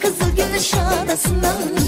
Kızıl Gümüş Adası'ndan.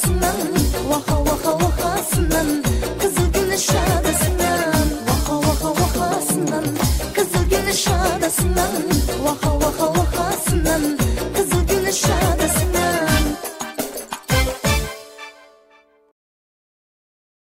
Christmas.